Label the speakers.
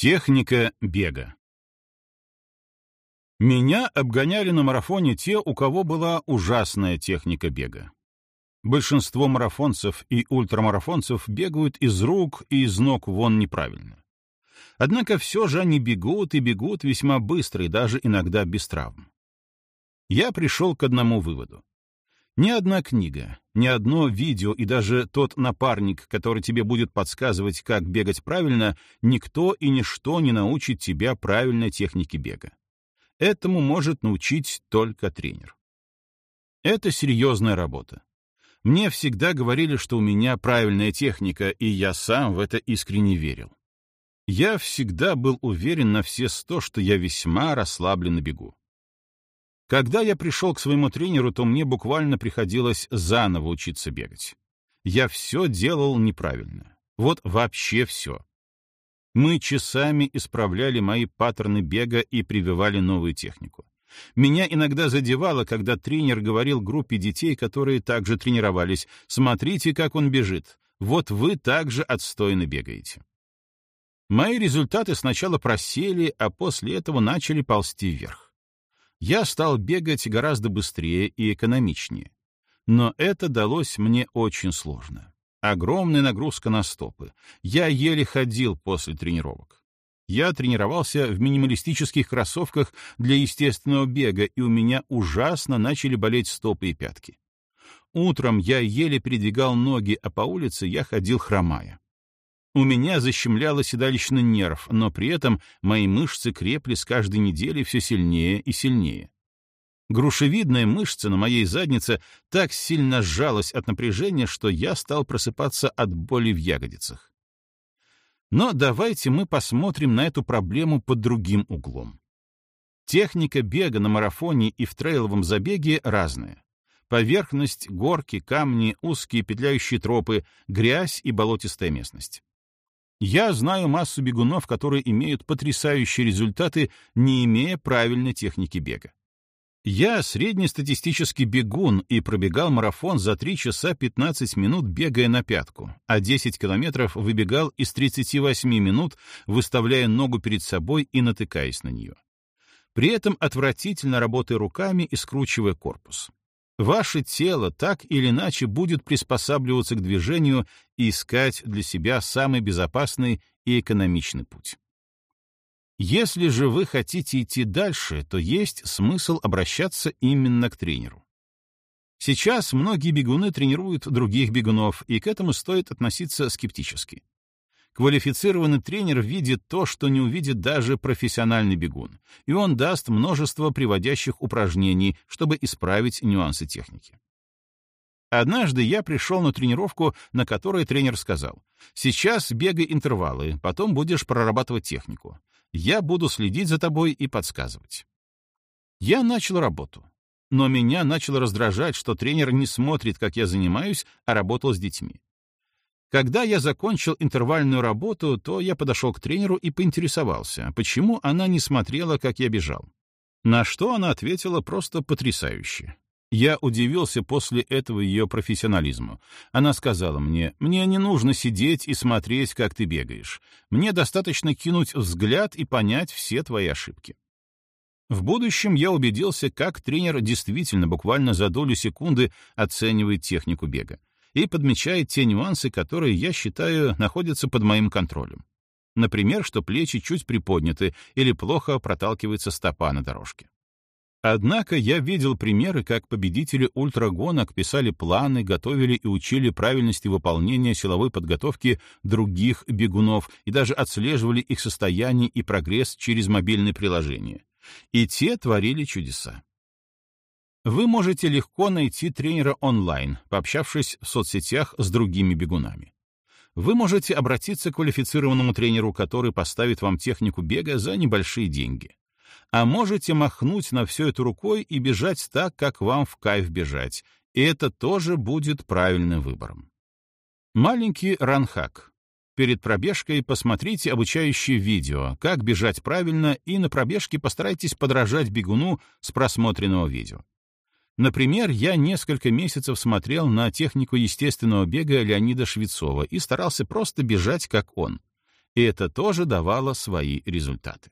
Speaker 1: Техника бега. Меня обгоняли на марафоне те, у кого была ужасная техника бега. Большинство марафонцев и ультрамарафонцев бегают из рук и из ног вон неправильно. Однако все же они бегут и бегут весьма быстро и даже иногда без травм. Я пришел к одному выводу. Ни одна книга, ни одно видео и даже тот напарник, который тебе будет подсказывать, как бегать правильно, никто и ничто не научит тебя правильной технике бега. Этому может научить только тренер. Это серьезная работа. Мне всегда говорили, что у меня правильная техника, и я сам в это искренне верил. Я всегда был уверен на все сто, что я весьма расслаблен на бегу. Когда я пришел к своему тренеру, то мне буквально приходилось заново учиться бегать. Я все делал неправильно. Вот вообще все. Мы часами исправляли мои паттерны бега и прививали новую технику. Меня иногда задевало, когда тренер говорил группе детей, которые также тренировались, «Смотрите, как он бежит. Вот вы также отстойно бегаете». Мои результаты сначала просели, а после этого начали ползти вверх я стал бегать гораздо быстрее и экономичнее. Но это далось мне очень сложно. Огромная нагрузка на стопы. Я еле ходил после тренировок. Я тренировался в минималистических кроссовках для естественного бега, и у меня ужасно начали болеть стопы и пятки. Утром я еле передвигал ноги, а по улице я ходил хромая. У меня защемляло седалищный нерв, но при этом мои мышцы крепли с каждой недели все сильнее и сильнее. Грушевидная мышца на моей заднице так сильно сжалась от напряжения, что я стал просыпаться от боли в ягодицах. Но давайте мы посмотрим на эту проблему под другим углом. Техника бега на марафоне и в трейловом забеге разная. Поверхность, горки, камни, узкие петляющие тропы, грязь и болотистая местность. Я знаю массу бегунов, которые имеют потрясающие результаты, не имея правильной техники бега. Я среднестатистический бегун и пробегал марафон за 3 часа 15 минут, бегая на пятку, а 10 километров выбегал из 38 минут, выставляя ногу перед собой и натыкаясь на нее. При этом отвратительно работая руками и скручивая корпус. Ваше тело так или иначе будет приспосабливаться к движению и искать для себя самый безопасный и экономичный путь. Если же вы хотите идти дальше, то есть смысл обращаться именно к тренеру. Сейчас многие бегуны тренируют других бегунов, и к этому стоит относиться скептически. Квалифицированный тренер видит то, что не увидит даже профессиональный бегун, и он даст множество приводящих упражнений, чтобы исправить нюансы техники. Однажды я пришел на тренировку, на которой тренер сказал, «Сейчас бегай интервалы, потом будешь прорабатывать технику. Я буду следить за тобой и подсказывать». Я начал работу. Но меня начало раздражать, что тренер не смотрит, как я занимаюсь, а работал с детьми. Когда я закончил интервальную работу, то я подошел к тренеру и поинтересовался, почему она не смотрела, как я бежал. На что она ответила просто потрясающе. Я удивился после этого ее профессионализму. Она сказала мне, «Мне не нужно сидеть и смотреть, как ты бегаешь. Мне достаточно кинуть взгляд и понять все твои ошибки». В будущем я убедился, как тренер действительно буквально за долю секунды оценивает технику бега и подмечает те нюансы, которые, я считаю, находятся под моим контролем. Например, что плечи чуть приподняты или плохо проталкивается стопа на дорожке. Однако я видел примеры, как победители ультрагонок писали планы, готовили и учили правильности выполнения силовой подготовки других бегунов и даже отслеживали их состояние и прогресс через мобильные приложения. И те творили чудеса. Вы можете легко найти тренера онлайн, пообщавшись в соцсетях с другими бегунами. Вы можете обратиться к квалифицированному тренеру, который поставит вам технику бега за небольшие деньги. А можете махнуть на все это рукой и бежать так, как вам в кайф бежать, и это тоже будет правильным выбором. Маленький ранхак. Перед пробежкой посмотрите обучающее видео, как бежать правильно, и на пробежке постарайтесь подражать бегуну с просмотренного видео. Например, я несколько месяцев смотрел на технику естественного бега Леонида Швецова и старался просто бежать, как он. и это тоже давало свои результаты.